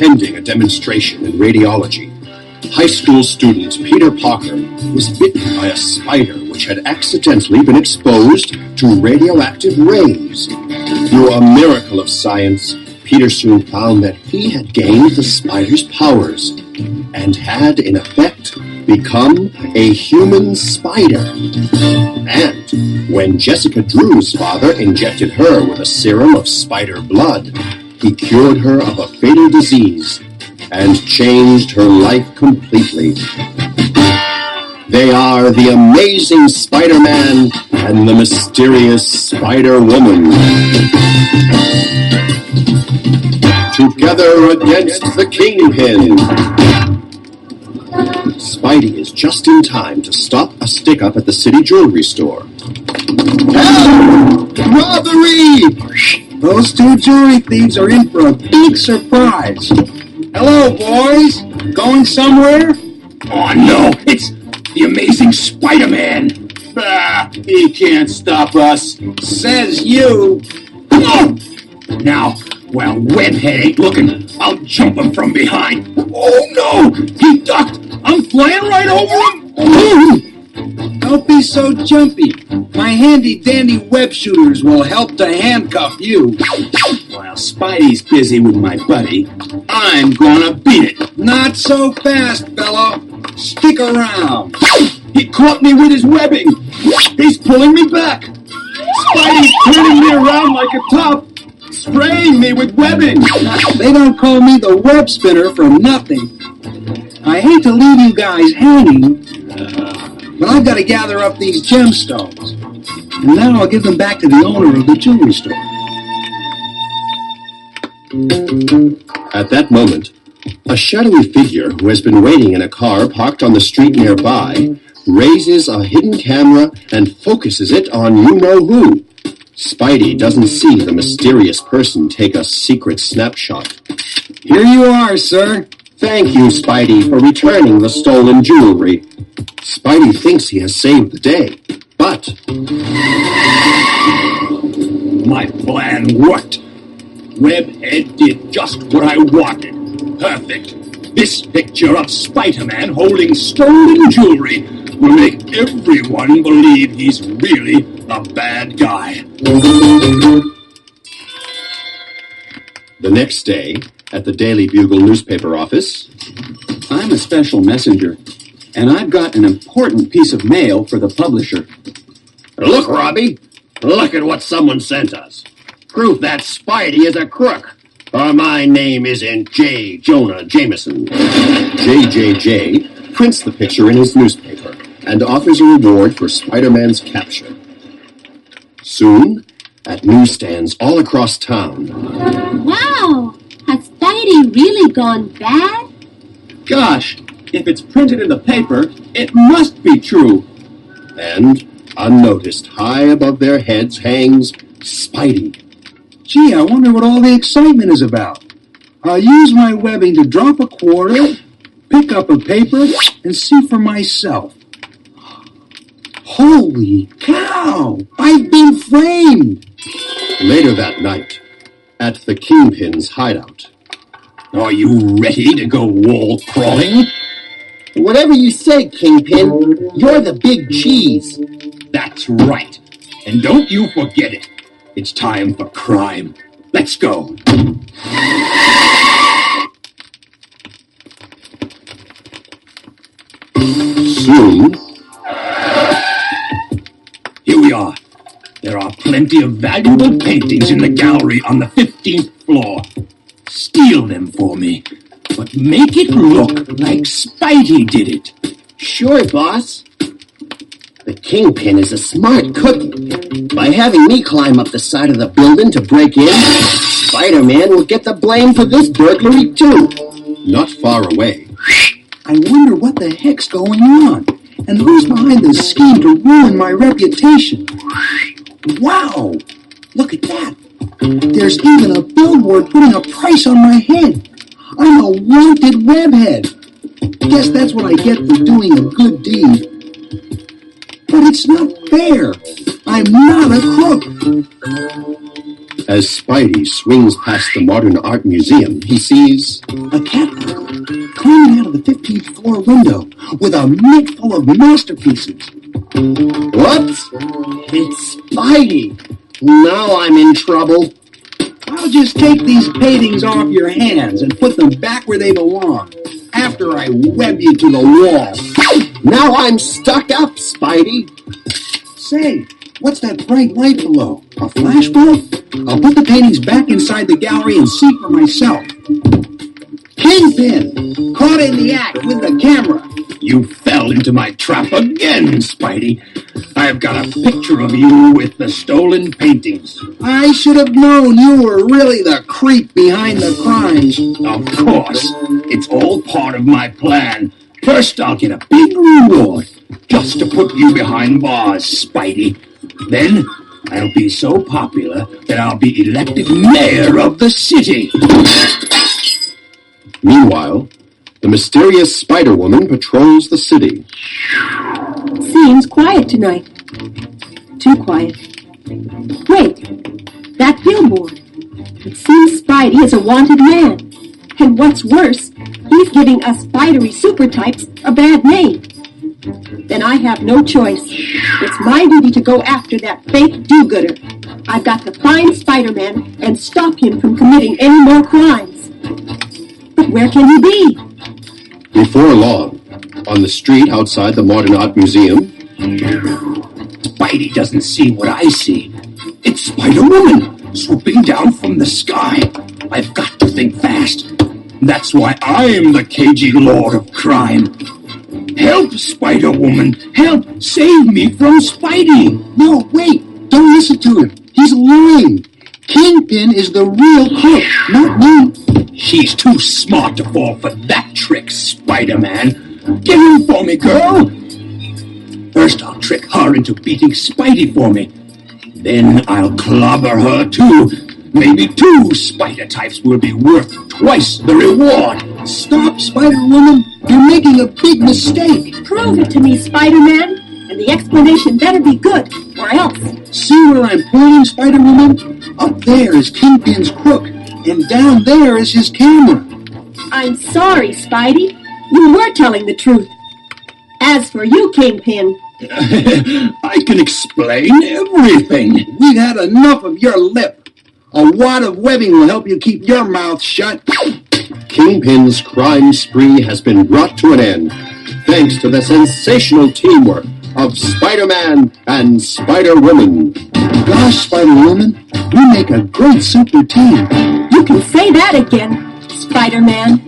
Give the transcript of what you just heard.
attending a demonstration in radiology. High school student Peter Parker was bitten by a spider which had accidentally been exposed to radioactive rays. Through a miracle of science, Peter soon found that he had gained the spider's powers and had, in effect, become a human spider. And when Jessica Drew's father injected her with a serum of spider blood, he cured her of a fatal disease and changed her life completely. They are the amazing Spider-Man and the mysterious Spider-Woman. Together against the Kingpin. Spidey is just in time to stop a stick-up at the city jewelry store. Help! Robbery! Those two jewelry thieves are in for a big surprise. Hello, boys. Going somewhere? Oh no, it's the amazing Spider-Man. Bah, he can't stop us. Says you. Oh! Now, while Webhead ain't looking, I'll jump him from behind. Oh no! He ducked! I'm flying right over him! Don't be so jumpy. My handy dandy web shooters will help to handcuff you. While Spidey's busy with my buddy, I'm gonna beat it. Not so fast, fellow. Stick around. He caught me with his webbing. He's pulling me back. Spidey's turning me around like a top, spraying me with webbing. They don't call me the web spinner for nothing. I hate to leave you guys hanging, but I've got to gather up these gemstones. And now I'll give them back to the owner of the jewelry store. At that moment, a shadowy figure who has been waiting in a car parked on the street nearby raises a hidden camera and focuses it on you know who. Spidey doesn't see the mysterious person take a secret snapshot. Here you are, sir. Thank you, Spidey, for returning the stolen jewelry. Spidey thinks he has saved the day, My plan worked. Webhead did just what I wanted. Perfect. This picture of Spider-Man holding stolen jewelry will make everyone believe he's really a bad guy. the next day, at the Daily Bugle newspaper office, I'm a special messenger, and I've got an important piece of mail for the publisher. Look, Robbie. Look at what someone sent us. Proof that Spidey is a crook. Or my name isn't J. Jonah Jameson. JJJ prints the picture in his newspaper and offers a reward for Spider-Man's capture. Soon, at newsstands all across town, Wow! Has Spidey really gone bad? Gosh, if it's printed in the paper, it must be true. and unnoticed high above their heads hangs Spidey. Gee, I wonder what all the excitement is about. I'll use my webbing to drop a quarter, pick up a paper, and see for myself. Holy cow! I've been framed! Later that night, at the Kingpin's hideout, Are you ready to go wall crawling? Whatever you say, Kingpin, you're the big cheese. That's right. And don't you forget it. It's time for crime. Let's go. soon Here we are. There are plenty of valuable paintings in the gallery on the 15th floor. Steal them for me, but make it look like Spidey did it. Sure, boss. The Kingpin is a smart cookie. By having me climb up the side of the building to break in, Spider-Man will get the blame for this burglary too. not far away, I wonder what the heck's going on, and who's behind this scheme to ruin my reputation. Wow! Look at that. There's even a billboard putting a price on my head. I'm a wanted webhead. Guess that's what I get for doing a good deed. But it's not fair. I'm not a crook. As Spidey swings past the Modern Art Museum, he sees A cat climbing out of the 15th floor window with a mitt full of masterpieces. What? It's Spidey. Now I'm in trouble. I'll just take these paintings off your hands and put them back where they belong after I web you to the wall. Now I'm stuck up, Spidey. Say, what's that bright light below? A flashbulb? I'll put the paintings back inside the gallery and see for myself. Kingpin! Caught in the act with the camera. You fell into my trap again, Spidey. I've got a picture of you with the stolen paintings. I should have known you were really the creep behind the crimes. Of course, it's all part of my plan. First, I'll get a big reward just to put you behind bars, Spidey. Then, I'll be so popular that I'll be elected mayor of the city. Meanwhile, the mysterious Spider Woman patrols the city. Seems quiet tonight. Too quiet. Wait, that billboard. It seems Spidey is a wanted man. And what's worse, he's giving us spidery super types a bad name. Then I have no choice. It's my duty to go after that fake do-gooder. I've got to find Spider-Man and stop him from committing any more crimes. But where can he be? Before long, on the street outside the Modern Art Museum, Spidey doesn't see what I see. It's Spider Woman swooping down from the sky. I've got to think fast. That's why I'm the cagey lord of crime. Help, Spider Woman! Help! Save me from Spidey! No, wait! Don't listen to him. He's lying. Kingpin is the real crook, not me. She's too smart to fall for that trick, Spider Man. Get in for me, girl! First, I'll trick her into beating Spidey for me. Then I'll clobber her too. Maybe two spider types will be worth twice the reward. Stop, Spider Woman. You're making a big mistake. Prove it to me, Spider-Man. And the explanation better be good, or else. See where I'm pointing, Spider Woman? Up there is Kingpin's crook, and down there is his camera. I'm sorry, Spidey. You were telling the truth. As for you, Kingpin, I can explain everything. We've had enough of your lip. A wad of webbing will help you keep your mouth shut. Kingpin's crime spree has been brought to an end thanks to the sensational teamwork of Spider Man and Spider Woman. Gosh, Spider Woman, you make a great super team. you can say that again, Spider-Man.